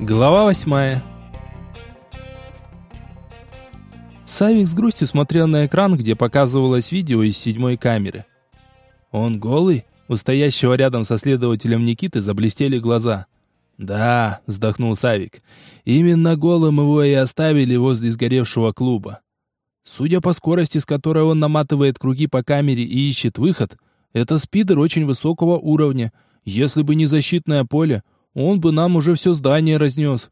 Глава восьмая. Савик с грустью смотрел на экран, где показывалось видео из седьмой камеры. «Он голый?» У стоящего рядом со следователем Никиты заблестели глаза. «Да», — вздохнул Савик, — «именно голым его и оставили возле сгоревшего клуба. Судя по скорости, с которой он наматывает круги по камере и ищет выход, это спидер очень высокого уровня. Если бы не защитное поле, он бы нам уже все здание разнес».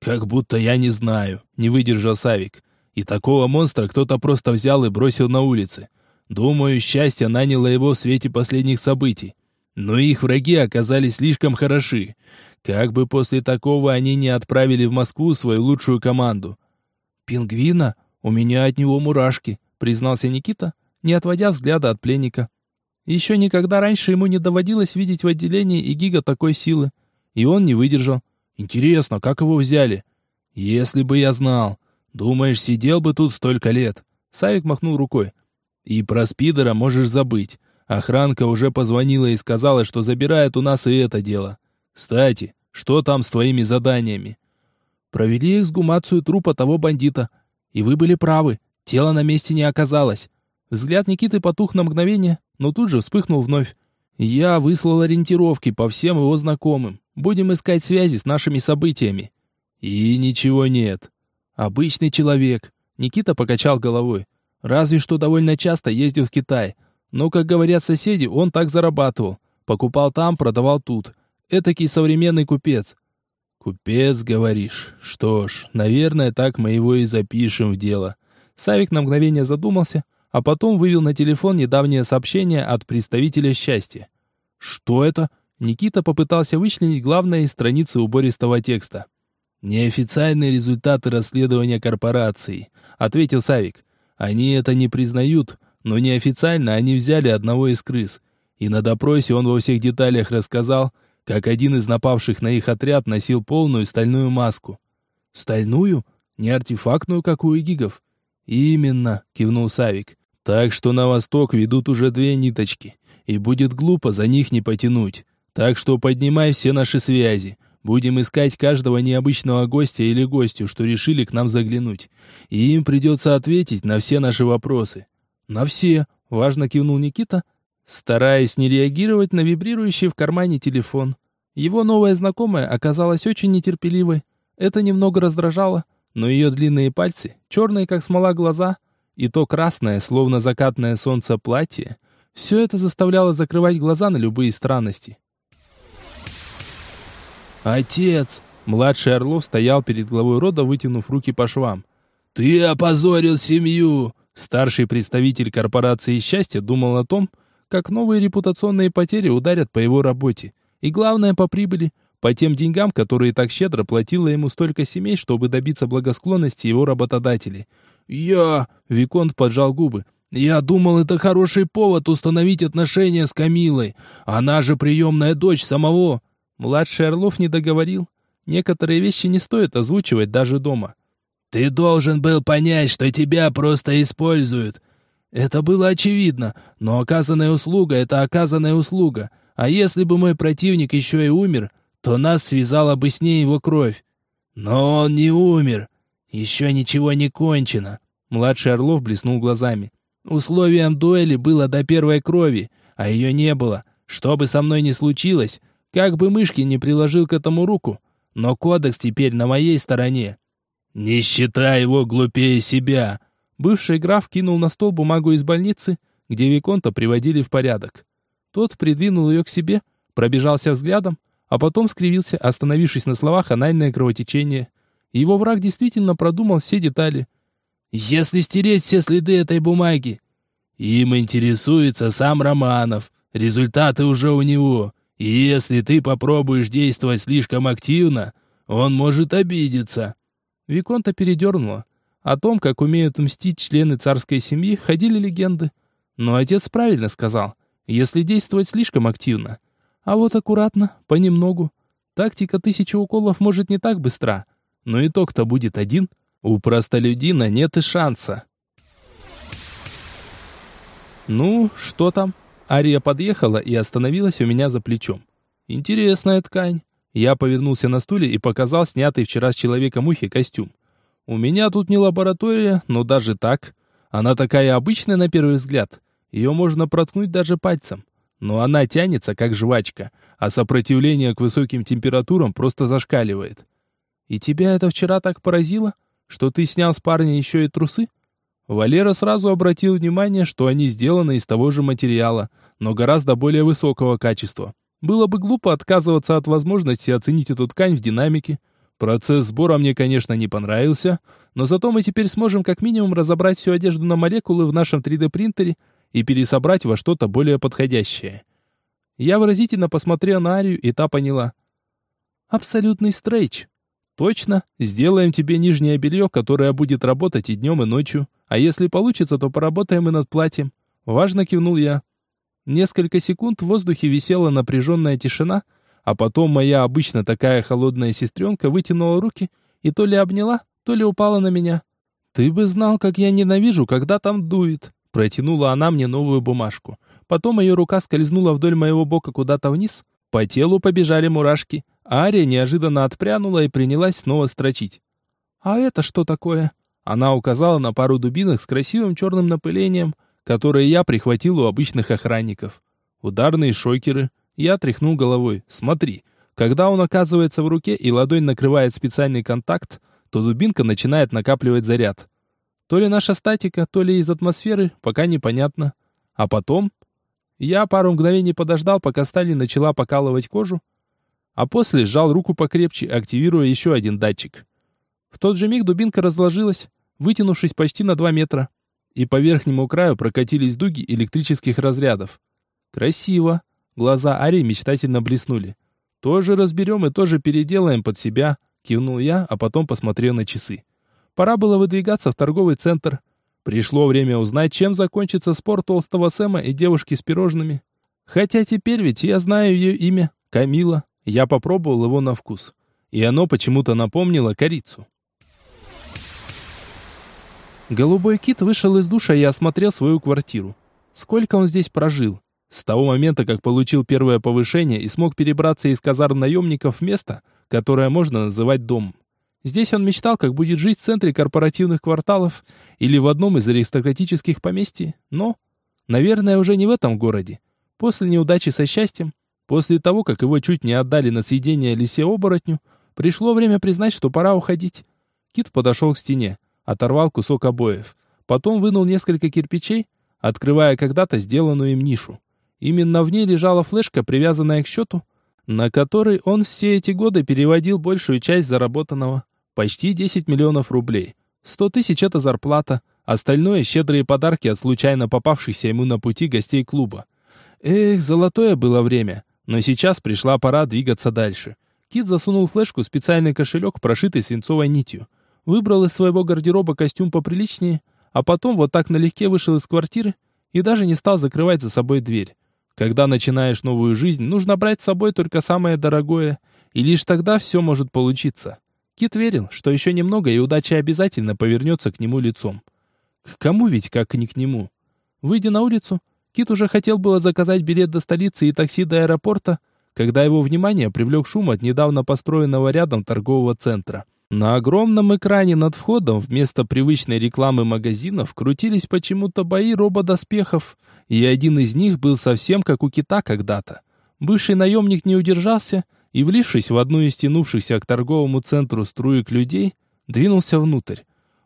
«Как будто я не знаю», — не выдержал Савик. «И такого монстра кто-то просто взял и бросил на улице. Думаю, счастье наняло его в свете последних событий. Но их враги оказались слишком хороши. Как бы после такого они не отправили в Москву свою лучшую команду. «Пингвина? У меня от него мурашки», — признался Никита, не отводя взгляда от пленника. Еще никогда раньше ему не доводилось видеть в отделении и гига такой силы. И он не выдержал. «Интересно, как его взяли?» «Если бы я знал. Думаешь, сидел бы тут столько лет?» Савик махнул рукой. «И про спидера можешь забыть. Охранка уже позвонила и сказала, что забирает у нас и это дело. Кстати, что там с твоими заданиями? Провели эксгумацию трупа того бандита. И вы были правы, тело на месте не оказалось. Взгляд Никиты потух на мгновение, но тут же вспыхнул вновь. Я выслал ориентировки по всем его знакомым. Будем искать связи с нашими событиями. И ничего нет. Обычный человек. Никита покачал головой. Разве что довольно часто ездил в Китай. Но, как говорят соседи, он так зарабатывал. Покупал там, продавал тут. Этакий современный купец. Купец, говоришь? Что ж, наверное, так мы его и запишем в дело. Савик на мгновение задумался, а потом вывел на телефон недавнее сообщение от представителя счастья. Что это? Никита попытался вычленить главное из страницы убористого текста. «Неофициальные результаты расследования корпорации», — ответил Савик. «Они это не признают, но неофициально они взяли одного из крыс, и на допросе он во всех деталях рассказал, как один из напавших на их отряд носил полную стальную маску. «Стальную? Не артефактную, как у гигов?» «Именно», — кивнул Савик. «Так что на восток ведут уже две ниточки, и будет глупо за них не потянуть. Так что поднимай все наши связи. Будем искать каждого необычного гостя или гостю, что решили к нам заглянуть. И им придется ответить на все наши вопросы. «На все», — важно кивнул Никита, стараясь не реагировать на вибрирующий в кармане телефон. Его новая знакомая оказалась очень нетерпеливой. Это немного раздражало, но ее длинные пальцы, черные как смола глаза, и то красное, словно закатное солнце платье, все это заставляло закрывать глаза на любые странности. «Отец!» Младший Орлов стоял перед главой рода, вытянув руки по швам. «Ты опозорил семью! Старший представитель корпорации счастья думал о том, как новые репутационные потери ударят по его работе. И главное, по прибыли, по тем деньгам, которые так щедро платило ему столько семей, чтобы добиться благосклонности его работодателей. «Я...» — Виконт поджал губы. «Я думал, это хороший повод установить отношения с Камилой. Она же приемная дочь самого...» Младший Орлов не договорил. Некоторые вещи не стоит озвучивать даже дома. Ты должен был понять, что тебя просто используют. Это было очевидно, но оказанная услуга — это оказанная услуга. А если бы мой противник еще и умер, то нас связала бы с ней его кровь. Но он не умер. Еще ничего не кончено. Младший Орлов блеснул глазами. Условием дуэли было до первой крови, а ее не было. Что бы со мной ни случилось, как бы мышки не приложил к этому руку, но кодекс теперь на моей стороне. «Не считай его глупее себя!» Бывший граф кинул на стол бумагу из больницы, где Виконта приводили в порядок. Тот придвинул ее к себе, пробежался взглядом, а потом скривился, остановившись на словах анальное кровотечение. Его враг действительно продумал все детали. «Если стереть все следы этой бумаги...» «Им интересуется сам Романов. Результаты уже у него. И если ты попробуешь действовать слишком активно, он может обидеться». Виконта передернуло. О том, как умеют мстить члены царской семьи, ходили легенды. Но отец правильно сказал, если действовать слишком активно. А вот аккуратно, понемногу. Тактика тысячи уколов может не так быстра, но итог-то будет один. У простолюдина нет и шанса. «Ну, что там?» Ария подъехала и остановилась у меня за плечом. Интересная ткань. Я повернулся на стуле и показал снятый вчера с человека-мухи костюм. У меня тут не лаборатория, но даже так. Она такая обычная на первый взгляд. Ее можно проткнуть даже пальцем. Но она тянется, как жвачка, а сопротивление к высоким температурам просто зашкаливает. И тебя это вчера так поразило, что ты снял с парня еще и трусы? Валера сразу обратил внимание, что они сделаны из того же материала, но гораздо более высокого качества. Было бы глупо отказываться от возможности оценить эту ткань в динамике. Процесс сбора мне, конечно, не понравился, но зато мы теперь сможем как минимум разобрать всю одежду на молекулы в нашем 3D-принтере и пересобрать во что-то более подходящее. Я выразительно посмотрел на Арию, и та поняла. «Абсолютный стрейч. Точно, сделаем тебе нижнее белье, которое будет работать и днем, и ночью. А если получится, то поработаем и над платьем». Важно кивнул я. Несколько секунд в воздухе висела напряженная тишина, а потом моя обычно такая холодная сестренка вытянула руки и то ли обняла, то ли упала на меня. «Ты бы знал, как я ненавижу, когда там дует!» Протянула она мне новую бумажку. Потом ее рука скользнула вдоль моего бока куда-то вниз. По телу побежали мурашки. Ария неожиданно отпрянула и принялась снова строчить. «А это что такое?» Она указала на пару дубинок с красивым черным напылением, которые я прихватил у обычных охранников. Ударные шокеры. Я тряхнул головой. «Смотри, когда он оказывается в руке и ладонь накрывает специальный контакт, то дубинка начинает накапливать заряд. То ли наша статика, то ли из атмосферы, пока непонятно. А потом... Я пару мгновений подождал, пока Сталин начала покалывать кожу, а после сжал руку покрепче, активируя еще один датчик. В тот же миг дубинка разложилась, вытянувшись почти на 2 метра, и по верхнему краю прокатились дуги электрических разрядов. Красиво. Глаза Ари мечтательно блеснули. Тоже разберем и тоже переделаем под себя, кивнул я, а потом посмотрел на часы. Пора было выдвигаться в торговый центр. Пришло время узнать, чем закончится спор толстого Сэма и девушки с пирожными. Хотя теперь ведь я знаю ее имя, Камила. Я попробовал его на вкус. И оно почему-то напомнило корицу. Голубой кит вышел из душа и осмотрел свою квартиру. Сколько он здесь прожил? С того момента, как получил первое повышение и смог перебраться из казарм наемников в место, которое можно называть домом. Здесь он мечтал, как будет жить в центре корпоративных кварталов или в одном из аристократических поместий, но, наверное, уже не в этом городе. После неудачи со счастьем, после того, как его чуть не отдали на съедение лисе-оборотню, пришло время признать, что пора уходить. Кит подошел к стене, оторвал кусок обоев, потом вынул несколько кирпичей, открывая когда-то сделанную им нишу. Именно в ней лежала флешка, привязанная к счету, на который он все эти годы переводил большую часть заработанного. Почти 10 миллионов рублей. 100 тысяч – это зарплата. Остальное – щедрые подарки от случайно попавшихся ему на пути гостей клуба. Эх, золотое было время. Но сейчас пришла пора двигаться дальше. Кит засунул флешку в специальный кошелек, прошитый свинцовой нитью. Выбрал из своего гардероба костюм поприличнее, а потом вот так налегке вышел из квартиры и даже не стал закрывать за собой дверь. Когда начинаешь новую жизнь, нужно брать с собой только самое дорогое, и лишь тогда все может получиться. Кит верил, что еще немного, и удача обязательно повернется к нему лицом. К кому ведь, как не к нему? Выйдя на улицу, Кит уже хотел было заказать билет до столицы и такси до аэропорта, когда его внимание привлек шум от недавно построенного рядом торгового центра. На огромном экране над входом вместо привычной рекламы магазинов крутились почему-то бои рободоспехов, и один из них был совсем как у кита когда-то. Бывший наемник не удержался — и, влившись в одну из тянувшихся к торговому центру струек людей, двинулся внутрь.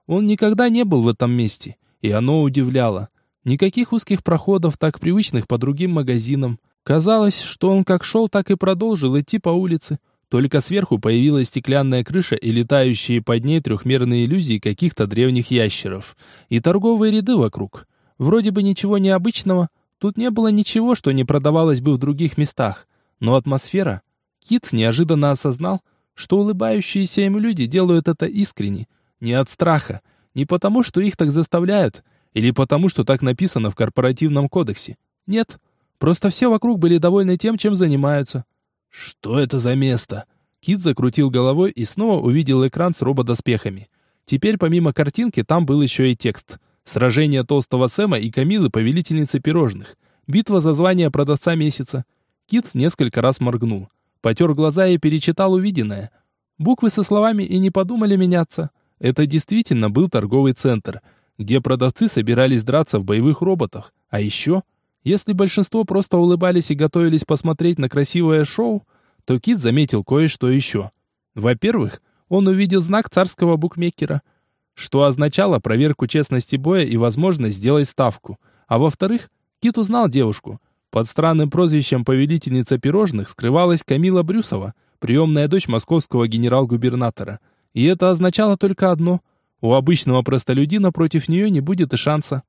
Он никогда не был в этом месте, и оно удивляло. Никаких узких проходов, так привычных по другим магазинам. Казалось, что он как шел, так и продолжил идти по улице. Только сверху появилась стеклянная крыша и летающие под ней трехмерные иллюзии каких-то древних ящеров. И торговые ряды вокруг. Вроде бы ничего необычного. Тут не было ничего, что не продавалось бы в других местах. Но атмосфера Кит неожиданно осознал, что улыбающиеся ему люди делают это искренне, не от страха, не потому, что их так заставляют, или потому, что так написано в корпоративном кодексе. Нет, просто все вокруг были довольны тем, чем занимаются. Что это за место? Кит закрутил головой и снова увидел экран с рободоспехами. Теперь помимо картинки там был еще и текст. Сражение толстого Сэма и Камилы, повелительницы пирожных. Битва за звание продавца месяца. Кит несколько раз моргнул. потер глаза и перечитал увиденное. Буквы со словами и не подумали меняться. Это действительно был торговый центр, где продавцы собирались драться в боевых роботах. А еще, если большинство просто улыбались и готовились посмотреть на красивое шоу, то Кит заметил кое-что еще. Во-первых, он увидел знак царского букмекера, что означало проверку честности боя и возможность сделать ставку. А во-вторых, Кит узнал девушку. Под странным прозвищем повелительница пирожных скрывалась Камила Брюсова, приемная дочь московского генерал-губернатора. И это означало только одно – у обычного простолюдина против нее не будет и шанса.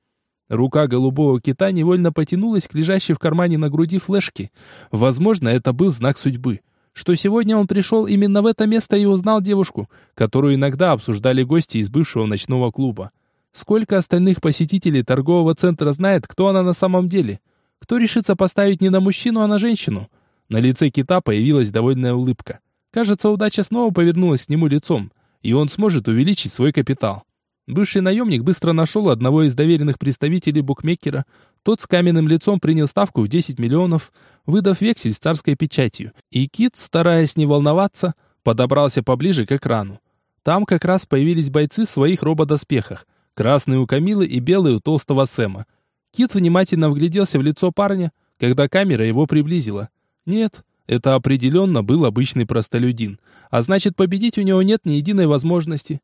Рука голубого кита невольно потянулась к лежащей в кармане на груди флешке. Возможно, это был знак судьбы что сегодня он пришел именно в это место и узнал девушку, которую иногда обсуждали гости из бывшего ночного клуба. Сколько остальных посетителей торгового центра знает, кто она на самом деле? Кто решится поставить не на мужчину, а на женщину? На лице кита появилась довольная улыбка. Кажется, удача снова повернулась к нему лицом, и он сможет увеличить свой капитал. Бывший наемник быстро нашел одного из доверенных представителей букмекера. Тот с каменным лицом принял ставку в 10 миллионов, выдав вексель с царской печатью. И Кит, стараясь не волноваться, подобрался поближе к экрану. Там как раз появились бойцы в своих рободоспехах. Красный у Камилы и белый у толстого Сэма. Кит внимательно вгляделся в лицо парня, когда камера его приблизила. Нет, это определенно был обычный простолюдин. А значит, победить у него нет ни единой возможности.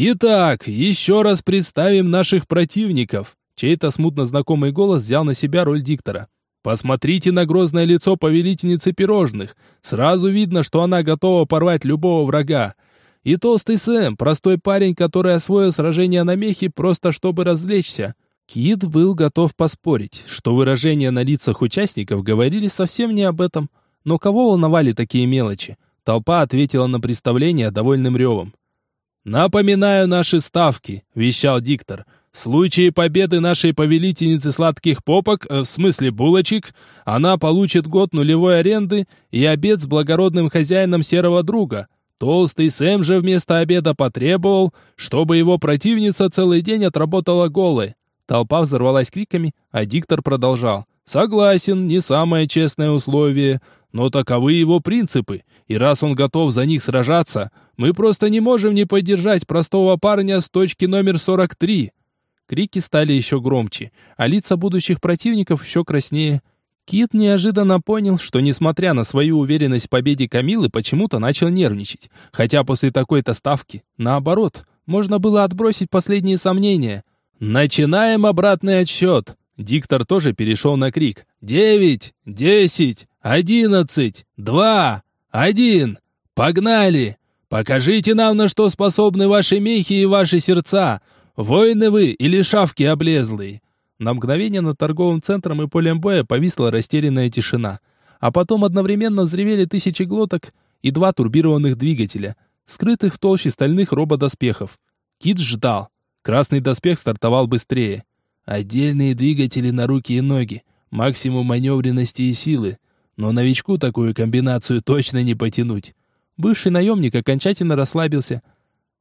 «Итак, еще раз представим наших противников!» Чей-то смутно знакомый голос взял на себя роль диктора. «Посмотрите на грозное лицо повелительницы пирожных. Сразу видно, что она готова порвать любого врага. И толстый Сэм, простой парень, который освоил сражение на мехе просто чтобы развлечься». Кит был готов поспорить, что выражения на лицах участников говорили совсем не об этом. Но кого волновали такие мелочи? Толпа ответила на представление довольным ревом. «Напоминаю наши ставки», — вещал диктор. «В случае победы нашей повелительницы сладких попок, э, в смысле булочек, она получит год нулевой аренды и обед с благородным хозяином серого друга. Толстый Сэм же вместо обеда потребовал, чтобы его противница целый день отработала голой». Толпа взорвалась криками, а диктор продолжал. «Согласен, не самое честное условие, но таковы его принципы, и раз он готов за них сражаться, мы просто не можем не поддержать простого парня с точки номер 43. Крики стали еще громче, а лица будущих противников еще краснее. Кит неожиданно понял, что несмотря на свою уверенность в победе Камилы, почему-то начал нервничать. Хотя после такой-то ставки, наоборот, можно было отбросить последние сомнения. «Начинаем обратный отсчет!» Диктор тоже перешел на крик. «Девять! Десять! Одиннадцать, два, один. Погнали! Покажите нам, на что способны ваши мехи и ваши сердца. Воины вы или шавки облезлые?» На мгновение над торговым центром и полем боя повисла растерянная тишина. А потом одновременно взревели тысячи глоток и два турбированных двигателя, скрытых в толще стальных рободоспехов. Кит ждал. Красный доспех стартовал быстрее. Отдельные двигатели на руки и ноги, максимум маневренности и силы но новичку такую комбинацию точно не потянуть. Бывший наемник окончательно расслабился.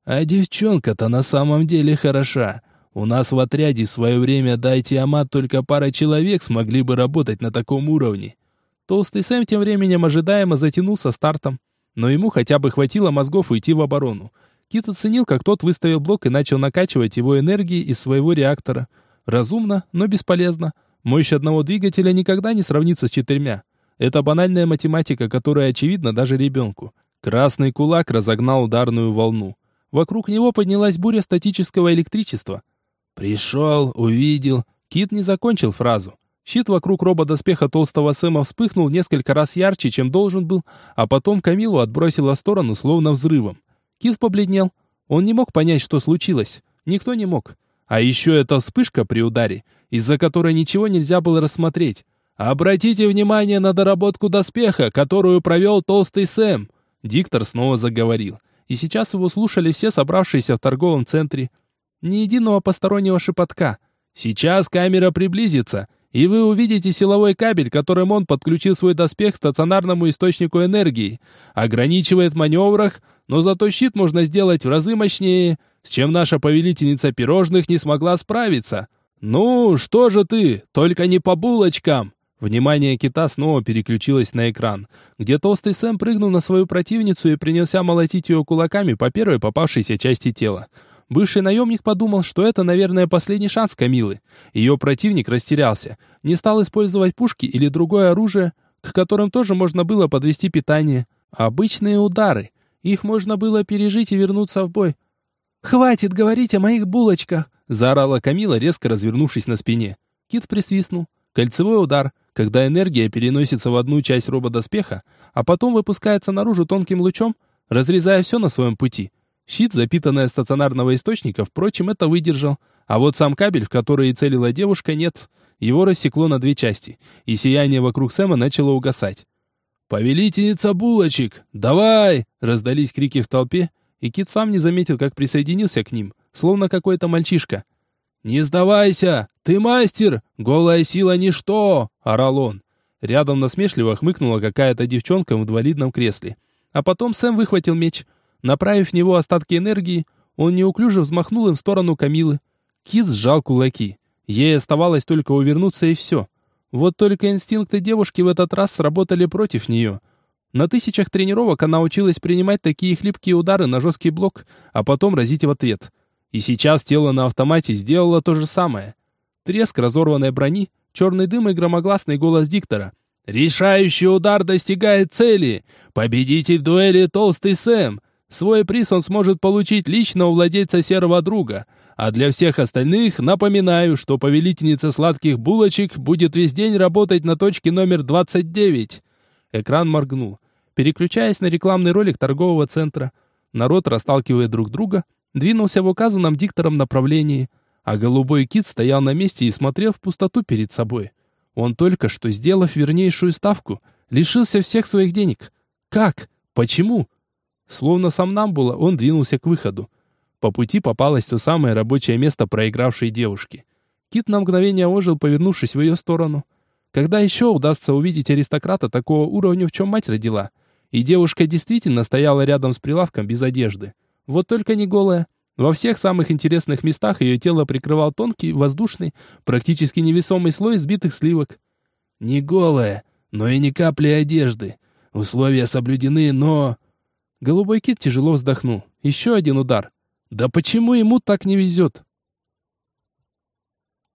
А девчонка-то на самом деле хороша. У нас в отряде в свое время дайте Амат только пара человек смогли бы работать на таком уровне. Толстый Сэм тем временем ожидаемо затянулся стартом, но ему хотя бы хватило мозгов уйти в оборону. Кит оценил, как тот выставил блок и начал накачивать его энергией из своего реактора. Разумно, но бесполезно. Мощь одного двигателя никогда не сравнится с четырьмя. Это банальная математика, которая очевидна даже ребенку. Красный кулак разогнал ударную волну. Вокруг него поднялась буря статического электричества. «Пришел, увидел». Кит не закончил фразу. Щит вокруг рободоспеха толстого Сэма вспыхнул несколько раз ярче, чем должен был, а потом Камилу отбросило в сторону, словно взрывом. Кит побледнел. Он не мог понять, что случилось. Никто не мог. А еще эта вспышка при ударе, из-за которой ничего нельзя было рассмотреть. «Обратите внимание на доработку доспеха, которую провел толстый Сэм!» Диктор снова заговорил. И сейчас его слушали все собравшиеся в торговом центре. Ни единого постороннего шепотка. «Сейчас камера приблизится, и вы увидите силовой кабель, которым он подключил свой доспех к стационарному источнику энергии. Ограничивает в маневрах, но зато щит можно сделать в разы мощнее, с чем наша повелительница пирожных не смогла справиться. Ну, что же ты, только не по булочкам!» Внимание кита снова переключилось на экран, где толстый Сэм прыгнул на свою противницу и принялся молотить ее кулаками по первой попавшейся части тела. Бывший наемник подумал, что это, наверное, последний шанс Камилы. Ее противник растерялся, не стал использовать пушки или другое оружие, к которым тоже можно было подвести питание. Обычные удары. Их можно было пережить и вернуться в бой. «Хватит говорить о моих булочках!» — заорала Камила, резко развернувшись на спине. Кит присвистнул. Кольцевой удар — когда энергия переносится в одну часть рободоспеха, а потом выпускается наружу тонким лучом, разрезая все на своем пути. Щит, запитанный стационарного источника, впрочем, это выдержал, а вот сам кабель, в который и целила девушка, нет. Его рассекло на две части, и сияние вокруг Сэма начало угасать. «Повелительница булочек! Давай!» Раздались крики в толпе, и Кит сам не заметил, как присоединился к ним, словно какой-то мальчишка. «Не сдавайся! Ты мастер! Голая сила — ничто!» — орал он. Рядом насмешливо хмыкнула какая-то девчонка в инвалидном кресле. А потом Сэм выхватил меч. Направив в него остатки энергии, он неуклюже взмахнул им в сторону Камилы. Кит сжал кулаки. Ей оставалось только увернуться и все. Вот только инстинкты девушки в этот раз сработали против нее. На тысячах тренировок она училась принимать такие хлипкие удары на жесткий блок, а потом разить в ответ. И сейчас тело на автомате сделало то же самое. Треск разорванной брони, черный дым и громогласный голос диктора. «Решающий удар достигает цели! Победитель дуэли Толстый Сэм! Свой приз он сможет получить лично у владельца серого друга. А для всех остальных напоминаю, что повелительница сладких булочек будет весь день работать на точке номер 29». Экран моргнул, переключаясь на рекламный ролик торгового центра. Народ, расталкивая друг друга, двинулся в указанном диктором направлении, а голубой кит стоял на месте и смотрел в пустоту перед собой. Он только что, сделав вернейшую ставку, лишился всех своих денег. Как? Почему? Словно сам нам было, он двинулся к выходу. По пути попалось то самое рабочее место проигравшей девушки. Кит на мгновение ожил, повернувшись в ее сторону. Когда еще удастся увидеть аристократа такого уровня, в чем мать родила? И девушка действительно стояла рядом с прилавком без одежды. Вот только не голая. Во всех самых интересных местах ее тело прикрывал тонкий, воздушный, практически невесомый слой сбитых сливок. Не голая, но и ни капли одежды. Условия соблюдены, но... Голубой кит тяжело вздохнул. Еще один удар. Да почему ему так не везет?